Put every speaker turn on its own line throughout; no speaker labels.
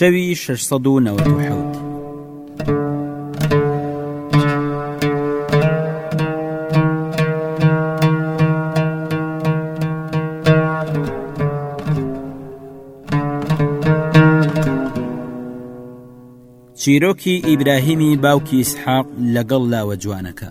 شەوی 697. چیرۆکی ئیبراهیمی باوکی سحاق لەگەڵ لاوە جوانەکە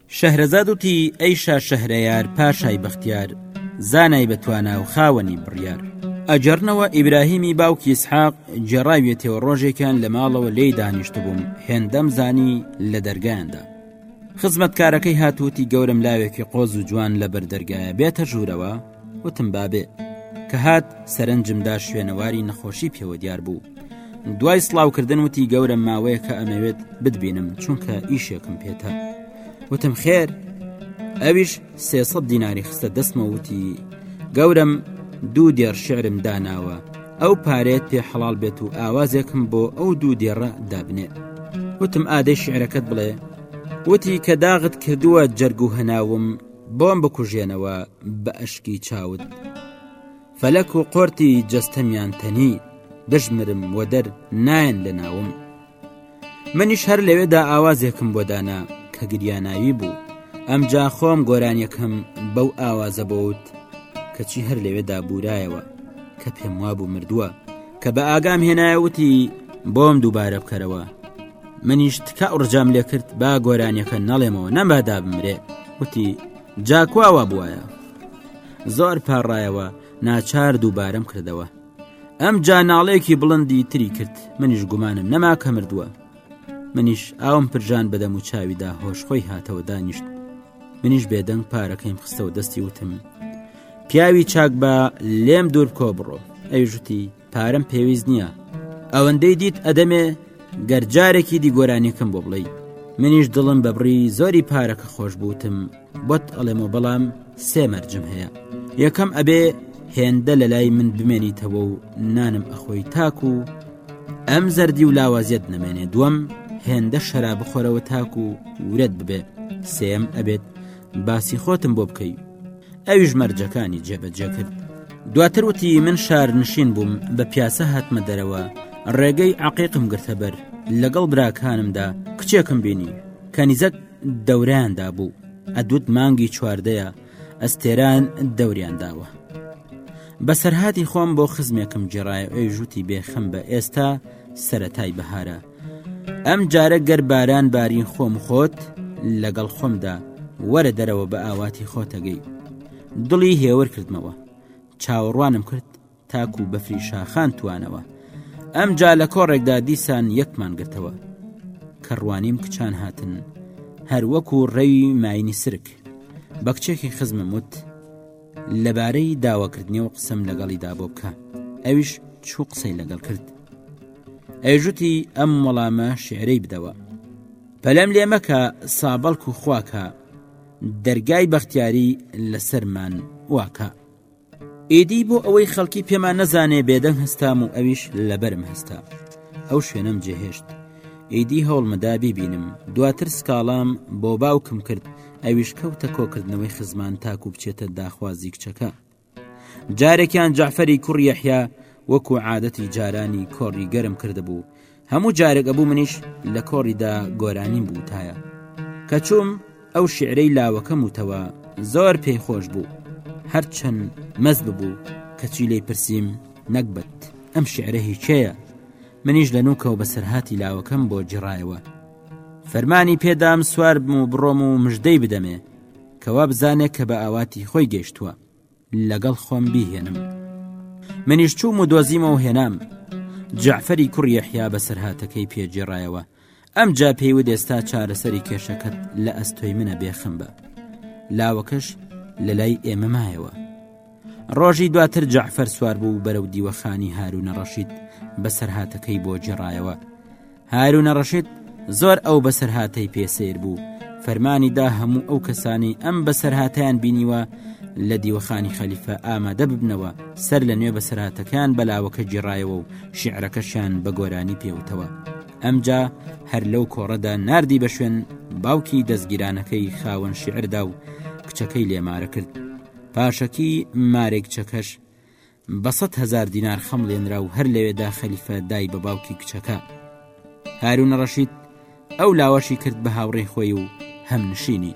شەهرەزاد وتی، ئەی شا شەهرەیار پاشای بەختیار، زانای بە توانا و خاوەنی بڕیار. ئەگەڕنەوە ئیبراهیمی باوکی ئیسحاق گێڕاویەتەوە ڕۆژێکیان لە ماڵەوە لێی دانیشتبووم هێندەم زانی لە دەرگایاندا خزمەتکارەکەی هاتووتی گەورم لاوێکی قۆز و جوان لە بەردەرگایە بێتە ژوورەوە وتم بابێ کە هات سەرنجمدا شوێنەواری نەخۆشی پێوە دیار بوو دوای سلااوکردن وتی گەورە ماوەیە کە ئەمەوێت بتبینم چونکە ئیشێکم پێتە وتم خێر ئەویش سێسە دیناری خستە دەستمەوتی گەورم دوو دێر شعرم داناوە ئەو پارێت پێ حەڵال بێت و ئاوازێکم بۆ ئەو دوو دێڕە دابنێ وتم ئادەی شعرەکەت بڵێ وتی کە داغت کردووە جەرگ و هەناوم بۆم بکوژێنەوە بە ئەشکی چاوت فەلەک و قۆرتی جەستەمیان تەنی بژمرم وە دەر نایەن لە ناوم منیش هەر لەوێدا ئاوازێکم بۆ دانا کە گریاناوی بوو ئەمجا خۆم گۆرانیەکەم بەو ئاوازە بۆوت کەچی هەر لەوێدا بورایەوە کە پێم وابوو مردووە کە بە ئاگام هێنایەوتی بۆم دووبارە بکەرەوە منیش تکا و ڕجام لێ کرد با گۆرانیەکە نەڵێمەوە نەما دابمرێ وتی جاکواوە بواە زۆر پاڕایەوە ناچار دووبارەم کردەوە ئەم جاناڵێکی بڵندی تری کرد منیش گومانم نەما کە مردووە منیش ئاوم پرژان بەدەم و چاویدا هۆش خۆی هاتەوە دانیشت منیش بێدەنگ پارەکەیم خستەوە دەستی وتم پیاوی چاک بە لێم دوور بکۆ بڕۆ ئەیژوتی پارەم پێویست نییە ئەوەندەی دیت ئەدەمێ گەر جارێکی دی گۆرانیەکەم بۆ بڵێ منیش دڵم بە بڕی زۆری پارەکە خۆش بوتم بۆت ئەڵێمە بەڵام سێ مەرجم هەیە یەکەم ئەبێ هێندە لە لای من بمێنیتەوە و نانم ئەخۆی تاکو و ئەم زەردی و لاوازیت نەمێنێ دووەم هێندە شەرا بخۆرەوە تاکو و ورەت ببێ سێم ئەبێت باسی خۆتم بۆ بکەیت ئەویش مەرجەکانی جێبەجێ کرد دواتر وتی من شار نشین بووم بە پیاسە هاتمە دەرەوە ڕێگەی عقیقم گرتە بەر لەگەڵ براکانمدا کچێکم بینی کەنیزەک دەوریاندا بوو ئەدوت مانگی چواردەیە ئەستێران دەوریان داوە بە سەرهاتی خۆم بۆ خزمێکم جێڕایە ئەوژوتی بێخم بە ئێستا سەتای بەهارە ئەم جارە گەر باران بارین خۆم خۆت لەگەڵ خۆمدا وەرە دەرەوە بە ئاواتی خۆتەگەی دڵی هێور کردمەوە چاوەڕوانم کرد تاکو بەفری شاخان توانەوە ئەم جا لە کۆڕێکدا دیسان یەکمان گرتەوە کە ڕوانیم کچان هاتن هەروەکو ڕەوی ماینی سرک بە کچێکی خزمم وت لەبارەی داواکردنی و قسەم لەگەڵی دابۆ بکە ئەویش چوو قسەی لەگەڵ کرد ئەیژوتی ئەم وەڵامە شعرەی بدەوە پەلەم لێ مەکە سابەڵک و خواکە دەرگای بەختیاری لەسەرمان واکە ئیدی بۆ ئەوەی خەڵکی پێمان نەزانێ بێدەنگ هەستام و ئەویش لەبەرم هەستا ئەو شوێنم جێهێشت ئیدی هەوڵمدا بیبینم دواتر سکاڵام بۆ باوکم کرد ئەویش کەوتە کۆکردنەوەی خزمان تاکو بچێتە داخوازی کچەکە جارێکیان جعفەری کوڕیەحیا وەکو عادەتی جارانی کۆڕی گەرم کردبوو هەموو جارێک ئەبوو منیش لە کۆڕیدا گۆرانیم بووتایە کە چووم ئەو شعرەی لاوەکەم وتەوە زۆر پێی خۆش بوو هەرچەند مەز ببوو کەچی لی پرسییم نەکبەت ئەم شعرە هیچەیە منیش لە نوکەوە بەسەرهاتی لاوەکەم بۆ جڕایەوە فەرمانی پێدام سوار بم و بڕۆم و مژدەی بدەمێ کەوا بزانێت کە بە ئاواتی خۆی گەشتووە لەگەڵ خۆم بیهێنم منیش چووم و دۆزیمە و هێنام جعفری کوڕیەحیا بەسەرهاتەکەی پێجێڕایەوە ئەمجا پێی وت ئێستا چارەسەری کێشەکەت لە ئەستۆی منە بێخم بە لاوەکەش لە لای ئێمە مایەوە ڕۆژی دواتر جەعفەر سوار بوو بەرەو دیوەخانی هاروونە ڕەشید بەسەرهاتەکەی بۆ جێڕایەوە هاروونە ڕەشید زۆر ئەو بەسەرهاتەی پێسیر بوو فەرمانی دا هەموو ئەو کەسانی ئەم بەسەرهاتیان بینیوە لە دیوەخانی خەلیفە ئامادە ببنەوە سەر لە نوێ بەسەرهاتەکان بەلاوەکە جێڕایەوە و شیعرەکەشیان بە گۆرانی پێوتەوە. ئەمجا هەر لەو کۆڕەدا نردی بە شوێن باوکی دەستگیرانەکەی خاوەن شعردا و کچەکەی لێمارە کرد پاشەکی مارێک چەکەش بە سە هزار دینار خەم لێنرا و هەر لەوێدا خەلیفە دای بە باوکی کچەکە هارونە ڕەشید ئەو لاوەشی کرد بە هاوڕێ خۆی و هەم نشینی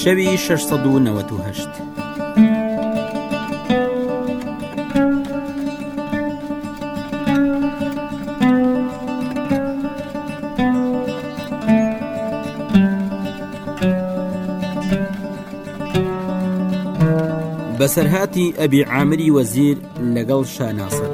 شەوی شش سەد و نەوەد و هەشت. بەسەرهاتی ئەبی عامری وەزیر لەگەڵ شا ناسر.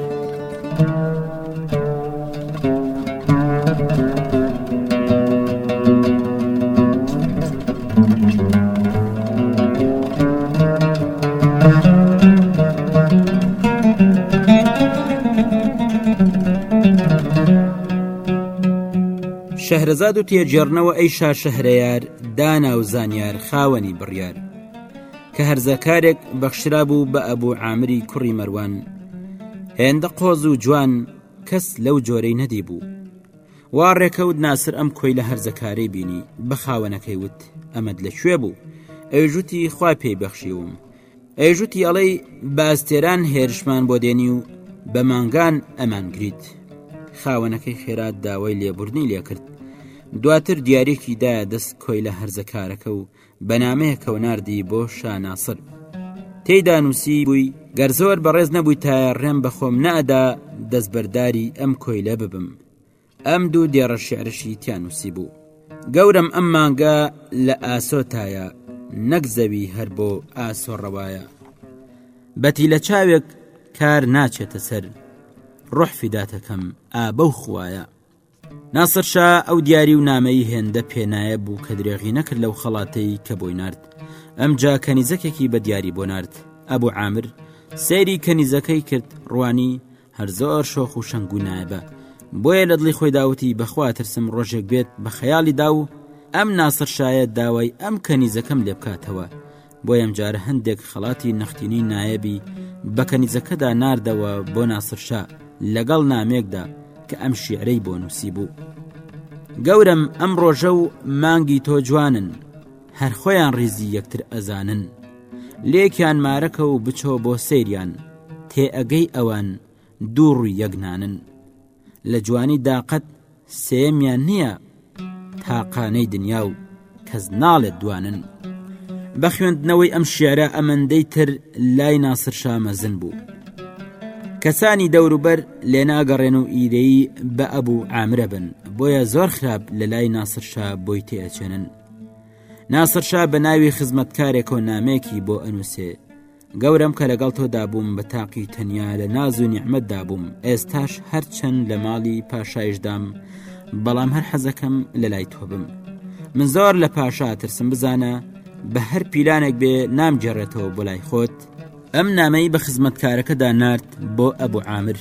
شەهرەزاد و تێجێڕنەوە ئەی شا شەهرەیار دانا و زانیار خاوەنی بڕیار کە هەرزەکارێک بەخشرابوو بە ئەبوو عامری کوڕی مەروان هێندە قۆز و جوان کەس لەو جۆرەی نەدی بوو وا ڕێکەوت ناسر ئەم کۆی لە هەرزەکارەی بینی بە خاوەنەکەی وت ئەمەد لەکوێ بوو ئەوژوتی خوا پێی بەخشیوم ئەیژوتی ئەڵەی باستێران هێرشمان بۆ دێنی و بە مانگان ئەمانگریت خاوەنەکەی خێرات داوای لێبوردنی لێکرد دواتر دیارێکی دایە دەست کۆی لە هەرزەکارەکە و بە نامەیەکەوە ناردی بۆ شا ناسر تێیدا نووسی بووی گەر زۆر بەڕێز نەبووی تا ڕێم بەخۆم نادا دەستبەرداری ئەم کۆیلە ببم ئەم دوو دێڕە شعرشی تیانوسی بوو گەورم ئەم مانگە لە ئاسۆتایە نەک زەوی هەر بۆ ئاسۆ ڕەوایە بەتی لە چاوێک کار ناچێتە سەر ڕحفی داتەکەم ئابە و خویە ناسر شا ئەو دیاری و نامەی هێندە پێنایە بوو کە درێغی نەکرد لەو خەڵاتەی کە بۆی نرد ئەمجا کەنیزەکێکی بە دیاری بۆ نرد ئەبوو عامر سەیری کەنیزەکەی کرد ڕوانی هەر زۆر شۆخ و شەنگ و نایبە بۆیە لە دڵی خۆی داوتی بەخوا ترسم ڕۆژێک بێت بە خەیاڵی دا و ئەم ناسر شایە داوای ئەم کەنیزەکەم لێ بکاتەوە بۆ یەم جارە هەندێک خەڵاتی نەختینی نایەبی بە کەنیزەکەدا ناردەوە بۆ ناسرشا لەگەڵ نامێکدا کە ئەم شیعرەی بۆ نووسی بوو گەورم ئەم ڕۆژە و مانگی تۆ جوانن هەر خۆیان ڕیزی یەکتر ئەزانن لێکیان مارەکە و بچۆ بۆ سریان تێ ئەگەی ئەوان دوو ڕووی یەکنانن لە جوانی داقەت سێمیان نییە تاقانەی دنیا و کەس ناڵێت دوانن بە خوێندنەوەی ئەم شعرە ئەمەندەی تر لای ناسر شامەزن بوو کەسانی دەوروبەر لێناگەڕێن و ئیرەیی بە ئەبوو ئامرە بن بۆیە زۆر خراپ لە لای ناسرشا بۆی تێچێنن ناسرشا بە ناوی خزمەتکارێک و نامێکی بۆ ئەنووسێ گەورەم کە لەگەڵ تۆدا بووم بە تاقی و تەنیا لە ناز و نیعممەتدا بووم ئێستاش هەرچەند لە ماڵی پاشایشدام بەڵام هەر حەزەکەم لە لای تۆ بم من زۆر لە پاشا ترسم بزانە بە هەر پیلانێک بێ نامگەڕێتەوە بۆ لای خۆت ئەم نامەی بە خزمەتکارەکەدا نرد بۆ ئەبوو عامر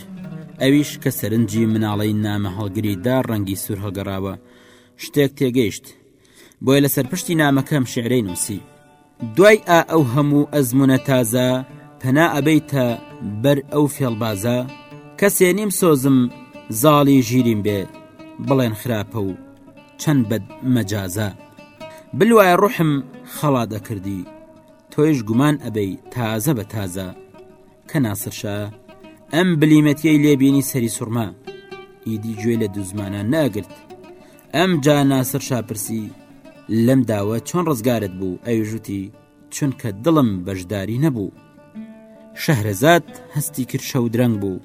ئەویش کە سەرنجی مناڵەی نامە هەڵگری دا ڕەنگی سوور هەڵگەڕاوە شتێک تێگەیشت بۆیە لەسەر پشتی نامەکەم شعرەی نووسی دوای ئا ئەو هەموو ئەزمونە تازە پەنا ئەبەیتە بەر ئەو فێڵبازە کەسێ نیم سۆزم زاڵی ژیریم بێ بڵێن خراپە و چەند بەد مەجازە بلوایە ڕحم خەڵا دەکردی تۆیش گومان ئەبەی تازە بە تازە کە ناسرشا ئەم بلیمەتیەی لێبینی سەری سوڕما ئیدی گوێ لە دوزمانە ناگرت ئەم جا ناسر شاپرسی لەم داوە چۆن ڕزگارت بوو ئەوژوتی چونکە دڵم بەشداری نەبوو شەهرەزاد هەستی کرد شەو درەنگ بوو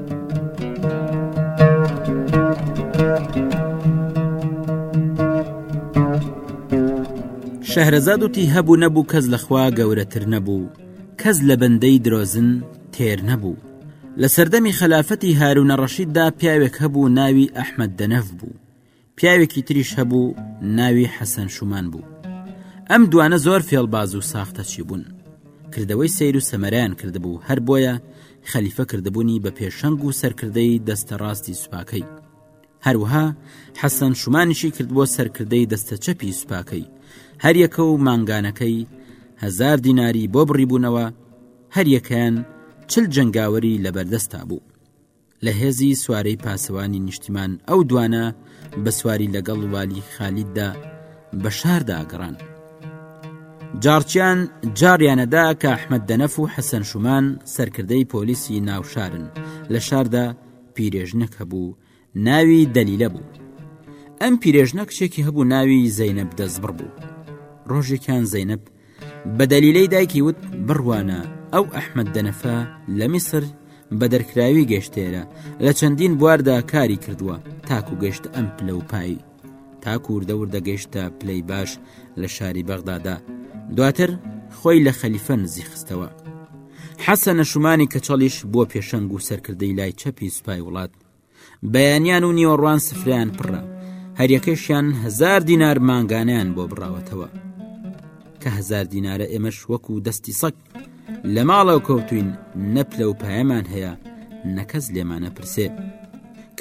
شەهرەزاد وتی هەبوو نەبوو کەس لەخوا گەورەتر نەبوو کەس لە بەندەی درۆزن تێر نەبوو لە سەردەمی خەلافەتی هارونە ڕەشیددا پیاوێک هەبوو ناوی ئەحمد دەنەف بوو پیاوێکی تریش هەبوو ناوی حەسەن شومان بوو ئەم دوانە زۆر فێڵباز و ساختەچی بوون کردەوەی سیر و سەمەرەیان کردبوو هەر بۆیە خەلیفە کردبوونی بە پێشەنگ و سەرکردەی دەستە ڕاستی سوپاکەی هەروها حەسەن شومانیشی کرد بۆ سەرکردەی دەستە چەپی سوپاکەی هەریەکە و مانگانەکەی هزار دیناری بۆ بڕیبوونەوە هەریەکەیان چل جنگاوەری لەبەردەستا بوو لە هێزی سوارەی پاسەوانی نیشتیمان ئەو دوانە بە سواری لەگەڵ والی خالیددا بە شاردا گەڕان جارچیان جاریانەدا کە ئەحمد دەنەف و حەسەن شومان سەرکردەی پۆلیسی ناوشارن لە شاردا پیرێژنەک هەبوو ناوی دەلیلە بوو ئەم پیرێژنە کچێکی هەبوو ناوی زەینەب دەستبڕ بوو ڕۆژێکیان زەینەب بە بە دەلیلەی دایکی وت بڕوانە ئەو ئەحمەد دەنەفە لە میسر بە دەرکراوی گەشتێرە لە چەندین بواردا کاری کردووە تاکو گەشت ئەم پلە و پایی تاکووردە وردە گەشتە پلەی باش لە شاری بەغدادا دواتر خۆی لە خەلیفە نزی خستەوە حەسە نەشومانی کەچەڵیش بۆ پێشەنگ و سەرکردەی لای چەپی سوپای وڵات بەیانیان و نیوەڕوان سفریان پڕە هەریەکەشیان هزار دینار مانگانیان بۆ بڕاوەتەوە کە هزار دینارە ئێمەش وەکو دەستی سەک لە ماڵەوە کەوتوین نەپلە و پایەمان هەیە نەکەس لێمانە پرسێ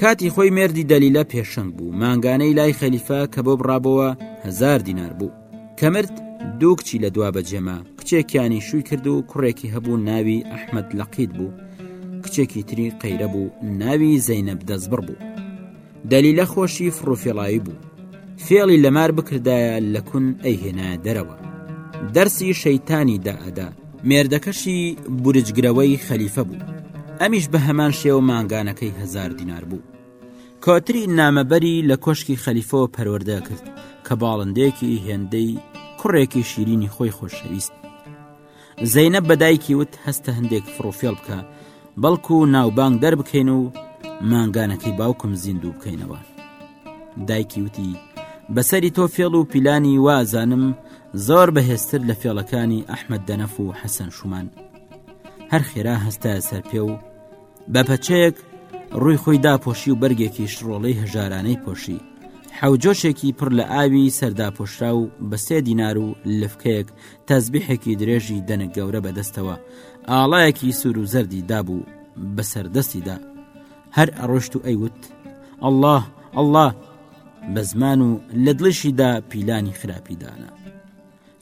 کاتی خۆی مردی دەلیلە پێشنگ بوو مانگانەی لای خەلیفە کە بۆ بڕابەوە هزار دینار بوو کە مرد دوو کچی لە دوا بەجێما کچێکیانی شووی کرد و کوڕێکی هەبوو ناوی ئەحمد لەقیت بوو کچێکی تری قەیرە بوو ناوی زەینەب دەستبڕ بوو دەلیلە خۆشی فڕوفێڵایی بوو فێڵی لەمار بکردایە لە کون ئەیهێنایە دەرەوە دەرسی شەیتانی دائەدا مێردەکەشی بورجگرەوەی خەلیفە بوو ئەمیش بە هەمان شێوە مانگانەکەی هزار دینار بوو کۆتری نامەبەری لە کۆشکی خەلیفەوە پەروەردە کرد کە باڵندەیەکی هێندەی کوڕێکی شیرینی خۆی خۆشەویست زەینە بەدایکی وت هەستە هەندێک فڕوفێڵ بکە بەڵکو و ناوبانگ دەربکەین و مانگانەکەی باوکم زیندوو بکەینەوە دایکی وتی بەسەری تۆ فێڵ و پیلانی وازانم زۆر بەهێزتر لە فێڵەکانی ئەحمد دەنەف و حەسەن شومان هەر خێرا هەستا سەر پێ و بە پەچەیەک ڕووی خۆی داپۆشی و بەرگێکیش ڕۆڵەی هەژارانەی پۆشی حەوجۆشێکی پڕ لە ئاوی سەرداپۆشرا و بە سێ دینار و لفکەیەک تەزبیحێکی درێژی دەنگ گەورە بەدەستەوە ئاڵایەکی سوور و زەردی دابوو بەسەر دەستیدا هەر ئەڕۆشت و ئەیوت ئەله ئەله بە زمان و لە دڵیشیدا پیلانی خراپیدانە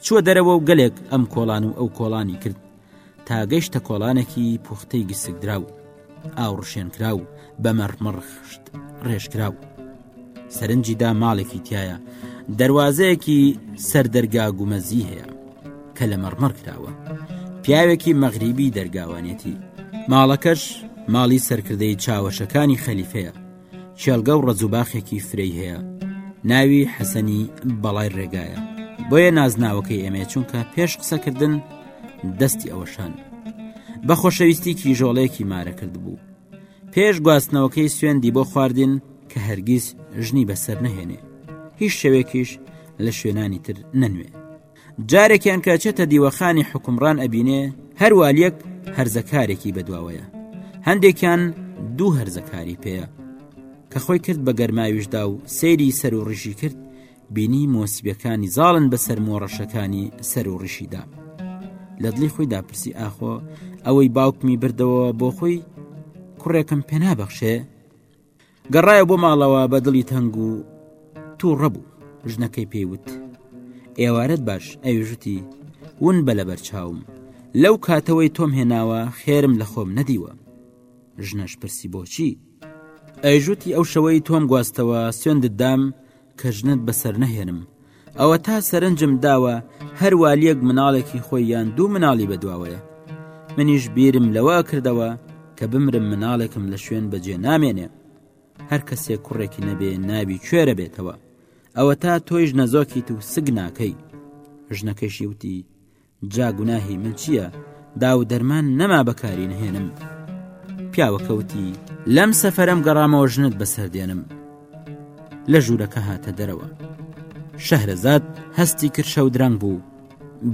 چووە دەرەوە و گەلێک ئەم کۆڵان و ئەو کۆڵانی کرد تا گەشتە کۆڵانێکی پوختەی گسکدرا و ئاوڕشێن کرا و بە مەرمەڕخشت ڕێژکرا و سەرنجیدا ماڵێکی تایە دەواازەیەکی سەر دەرگا گومەزی هەیە کە لە مەڕمەڕ کراوە پیاوێکی مەغریبی دەرگاوانێتی ماڵەکەش ماڵی سەرکردەی چاوەشەکانی خەلیفەیە کێڵگە و ڕەجوباخێکی فرەی هەیە ناوی حەسەنی بەڵای ڕێگایە بۆیە نازناوەکەی ئێمەیە چونکە پێش قسەکردن دەستی ئەوەشان بە خۆشەویستی کیژۆڵەیەکی مارە کرد بوو پێش گواستنەوەکەی سوێندی بۆ خواردین کە هەرگیز ژنی بەسەر نەهێنێ هیچ شەوێکیش لە شوێنانی تر نەنوێ جارێکیان کە چێتە دیوەخانی حکومڕان ئەبینێ هەر والیەک هەرزەکارێکی بەدواوەیە هەندێکیان دوو هەرزەکاری پێەیە کە خۆی کرد بە گەرماویشدا و سەیری سەر و ڕژی کرد بینی مۆسیبەکانی زاڵن بە سەر مۆڕەشەکانی سەر و ڕشیدا لە دڵی خۆی داپرسی ئاخۆ ئەوەی باوکمی بردەوە بۆ خۆی کوڕێکم پێنابەخشێ گەڕایەوە بۆ ماڵەوە بە دڵی تەنگ و تووڕە بوو ژنەکەی پێیوت ئێوارەت باش ئەوژتی ون بە لەبەر چاوم لەو کاتەوەی تۆم هێناوە خێرم لە خۆم نەدیوە ژنەش پرسی بۆچی ئەیژوتی ئەو شەوەی تۆم گواستەوە سوێندت دام کە ژنت بەسەر نەهێنم ئەوەتا سەرنجم داوە هەر والیەک مناڵێکی خۆی یان دوو مناڵی بەدواوەیە منیش بیرم لەوە کردەوە کە بمرم مناڵێکم لە شوێن بەجێ نامێنێ هەر کەسێک کوڕێکی نەبێ ناوی کوێرە بێتەوە ئەوە تا تۆیش نەزۆکی تو سگ ناکەی ژنەکەشی وتی جا گوناهی من چییە داو و دەرمان نەما بەکاری نهێنم پیاوەکەوتی لەم سەفەرم گەڕامەوە ژنت بەسەر دێنم لە ژوورەکە هاتە دەرەوە شەهرەزاد هەستی کرشە و درەنگ بوو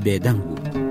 بێدەنگ بوو.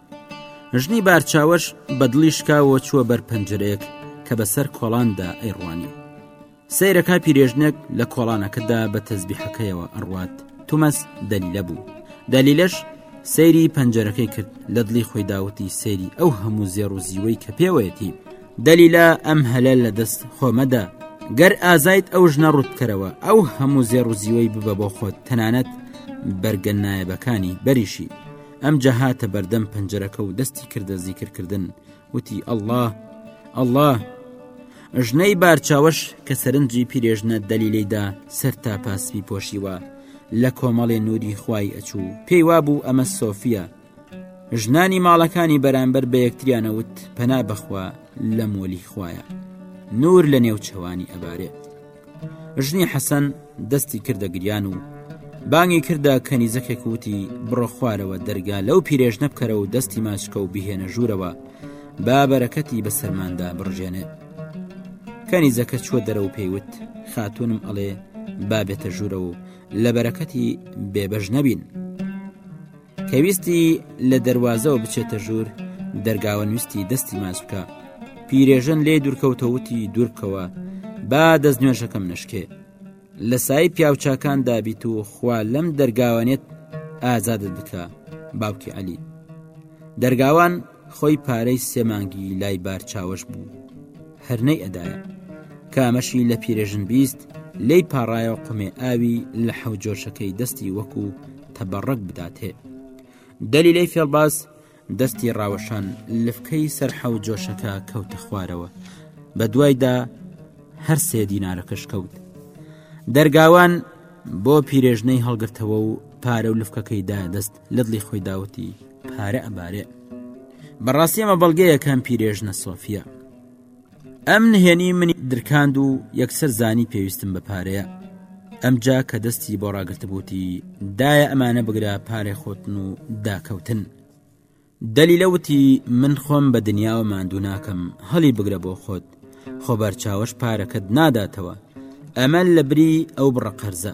ژنی بارچاوەش بە دڵی شکاوە چووە بەر پەنجرەیەک کە بەسەر کۆڵاندا ئەیڕوانی سیرەکە پیرێژنێک لە کۆڵانەکەدا بە تەزبیحەکەیەوە ئەڕوات تومەس دەلیلە بوو دەلیلەش سەیری پەنجەرەکەی کرد لە دڵی خۆی داوتی سەیری ئەو هەموو زێڕ و زیوەی کە پێوەیەتی دەلیلا ئەم هەلە لە دەست خۆمەدا گەر ئازایت ئەو ژنە ڕوتکەرەوە ئەو هەموو زێڕ و زیوەی ببە بۆ خۆت تەنانەت بەرگە نایەبەکانی بەریشی ئەمجا هاتە بەردەم پەنجەرەکە و دەستی کردە زیکردکردن وتی ئەله ئەله ژنەی بارچاوش کە سەرنجی پیرێژنە دەلیلیدا سەر تا پاسپی پۆشیوە لە کۆمەڵێ نووری خوای ئەچوو پێی وابوو ئەمە سۆفیە ژنانی ماڵەکانی بەرامبەر بە یەکتریانەوت پەنا بەخوا لە مۆلی خویە نور لە نێو چوانی ئەبارێت ژنی حەسەن دەستی کردە گریان و بانگی کردە کەنیزەکێک وتی بڕە خوارەوە دەرگا لەو پیرێژنە بکەرە و دەستی ماچکە و بهێنە ژوورەوە با بەرەکەتی بە سەرماندا بڕژێنێ کەنیزەکە چوە دەرە و پێیوت خاتونم ئەڵێ بابێتە ژوورە و لە بەرەکەتی بێبەش نەبین کە ویستی لە دەروازەوە بچێتە ژوور دەرگاوە نووستی دەستی ماچ بکە پیرێژن لێ دوورکەوتەوتی دوورکەوە با دەست نوێژەکەم نشکێ لە سای پیاوچکان دابیت و خوا لەم دەرگاوانێت ئازادت بکە باوکی عەلی دەرگاوان خۆی پارەی سێ مانگی لای بارچاوش بوو هەر نەی ئەدایە کامەشی لە پیرێژن بیست لی پاڕایە قمێ ئاوی لە حەوجۆشەکەی دەستی وەکو تەبەڕک بداتێ دەلی لی فێڵباز دەستی ڕاوەشان لفکەی سەر حەوجۆشەکە کەوتە خوارەوە بە دوایدا هەر سێ دینارەکەش کەوت دەرگاوان بۆ پیرێژنەی هەڵگرتەوە و پارە و لفکەکەیدا دەست لە دڵی خۆیدا وتی پارە ئەبارێ بەڕاستی ئەمە بەڵگەیە کەم پیرێژنە سۆفیە ئەم نهێنی منی درکاند و یەکسەر زانی پێویستم بە پارەیە ئەمجا کە دەستی بۆ ڕاگرتبووتی دایە ئەمانە بگرە پارێ خۆتن و داکەوتن دەلیلە وتی من خۆم بە دنیاوە ماندوو ناکەم هەڵی بگرە بۆ خۆت خۆ بەرچاوش پارەکەت ناداتەوە ئەمە لە بری ئەو بڕە قەرزە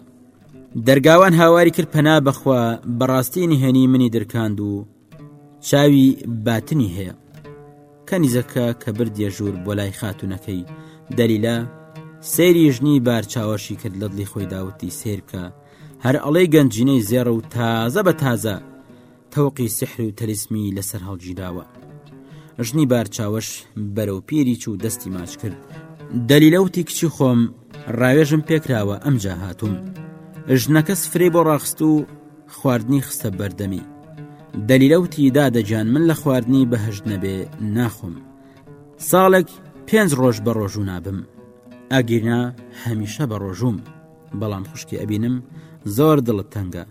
دەرگاوان هاواری کرد پەنا بەخوا بەڕاستی نهێنی منی درکاند و چاوی باتنی هەیە کەنیزەکە کە بردیە ژوور بۆ لای خاتونەکەی دەلیلا سەیری ژنی بارچاوەشی کرد لە دڵی خۆی داوتی سیرکە هەر ئەڵەی گەنجینەی زێڕ و تازە بە تازە تەوقی سحر و تەلیسمی لەسەر هەڵگیراوە ژنی بارچاوش بەرەو پیری چوو دەستی ماچ کرد دەلیلە وتی کچی خۆم ڕاوێژم پێکراوە ئەم جا هاتووم ژنەکە سفرەی بۆ ڕاخست و خواردنی خستە بەردەمی دەلیلەوتی دادەجان من لە خواردنی بەهشت نەبێ ناخۆم ساڵێک پێنج ڕۆژ بە ڕۆژوو نابم ئەگیرنا هەمیشە بە ڕۆژووم بەڵام خوشکی ئەبینم زۆر دڵت تەنگە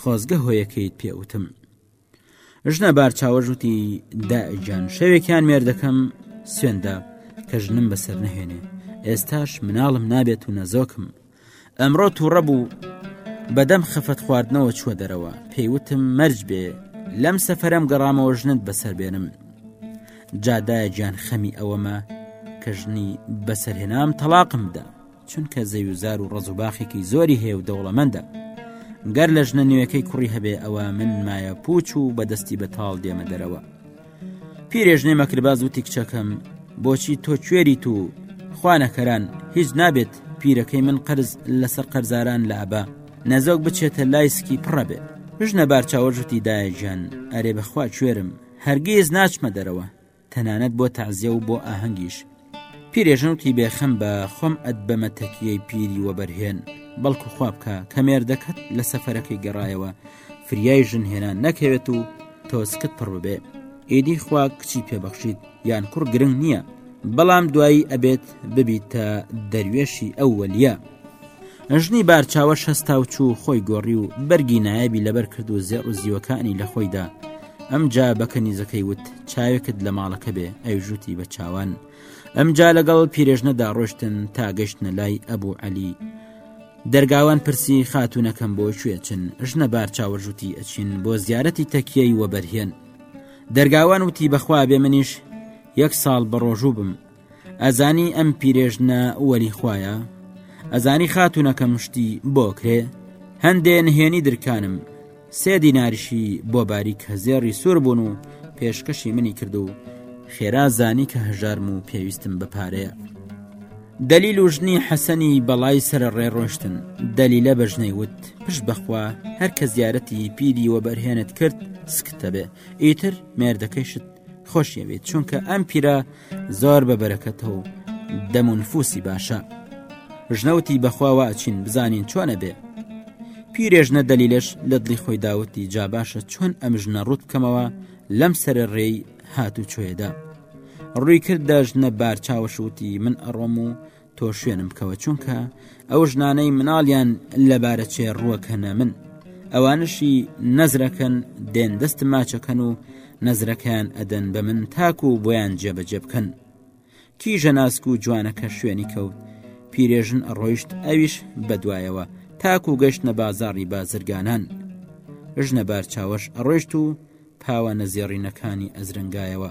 خۆزگە هۆیەکەیت پێ وتم ژنە بارچاوەش وتی داگیان شەوێکیان مێردەکەم سوێندا کە ژنم بەسەر نەهێنێ ئێستاش مناڵم نابێت و نەزۆکم ئەمڕۆ تووڕە بوو بەدەم خەفەت خواردنەوە چووە دەرەوە پێیوتم مەرج بێ لەم سەفرەم گەڕامەوە ژنت بەسەر بێنم جادایە گیان خەمی ئەوەمە کە ژنی بەسەرهێنام تەلاقم بدە چونکە زەوی و زار و ڕەز و باخێکی زۆری هەیە و دەوڵەمەندە گەر لە ژنە نوێەکەی کوڕی هەبێ ئەوە من مایە پوچ و بەدەستی بەتاڵ دێمە دەرەوە پیرێژنێ مەکرباز وتی کچەکەم بۆچی تۆ کوێریت و خوانەکەران هیچ نابێت پیرەکەی من قرز لەسەر قەرزاران لە ئەبا نەزۆک بچێتە لای سکی پڕە بێت ژنە بارچاوەژوتی دایە گیان ئەرێ بەخوا کوێرم هەرگیز ناچمە دەرەوە تەنانەت بۆ تەعزێ و بۆ ئاهەنگیش پیرێژن وتی بێخەم بە خۆم ئەت بەمە تەکیەی پیری وەبەرهێن بەڵکو خوابکە کە مێردەکەت لە سەفەرەکەی گەڕایەوە فریای ژن هێنان نەکەوێت و تۆسکت پڕ ببێ ئیدی خوا کچی پێبەخشیت یان کوڕ گرنگ نییە بەڵام دوایی ئەبێت ببیتە دەروێشی ئەو وەلیە ژنی بارچاوە شەستا و چوو خۆی گۆڕی و بەرگی نایەبی لەبەر کرد و زێڕ و زیوەکانی لە خۆیدا ئەم جا بەکە نیزەکەی وت چاوێکت لە ماڵەکە بێ ئەوژوتی بە چاوان ئەم جا لەگەڵ پیرێژنەدا ڕۆشتن تا گەشتە لای ئەبوو عەلی دەرگاوان پرسی خاتونەکەم بۆ کوێچن ژنە بارچاوەژوتی ئەچین بۆ زیارەتی تەکیەی وەبەرهێن دەرگاوان وتی بەخوا بێ منیش یەک ساڵ بە ڕۆژوو بم ئەزانی ئەم پیرێژنە وەلی خویە ئەزانی خاتونەکەم شتی بۆ کرێ هەندێ نهێنی درکانم سێ دیناریشی بۆ باریک هەزێڕی سوور بوون و پێشکەشی منی کرد و خێرا زانی کە هەژارم و پێویستم بە پارەیە دەلیل و ژنی حەسەنی بەڵای سرە ڕێڕۆشتن دەلیلە بە ژنەی وت پش بەخوا هەر کە زیارەتی پیری وە بەرهێنت کرد سکتە بێ ئیتر مێردەکەیشت خۆشیەوێت چونکە ئەم پیرە زۆر بە بەرەکەتە و دەم و نفوسی باشە ژنەوتی بەخواوە ئەچین بزانین چۆنە بێ پیرێژنە دەلیلش لە دڵی خۆی داوتی جا باشە چۆن ئەم ژنە ڕوت بکەمەوە لەم سرە ڕێی هات و چۆێدا ڕووی کرد دەژنە بارچاوەشوتی من ئەڕۆم و تۆ شوێنم بکەوە چونکە ئەو ژنانەی مناڵیان لەبارە چێ ڕووەکەنە من ئەوانشی نەزرەکەن دێن دەست ماچەکەن و نەزرەکەیان ئەدەن بە من تاکو و بۆیان جێبەجێ بکەن کیژە ناسک و جوانەکە شوێنی کەوت پیرێژن ئەڕۆیشت ئەویش بەدوایەوە تاکو و گەشتە بازاڕی بازرگانان ژنە بارچاوەش ئەڕۆیشت و پاوە نەزێڕینەکانی ئەزرنگایەوە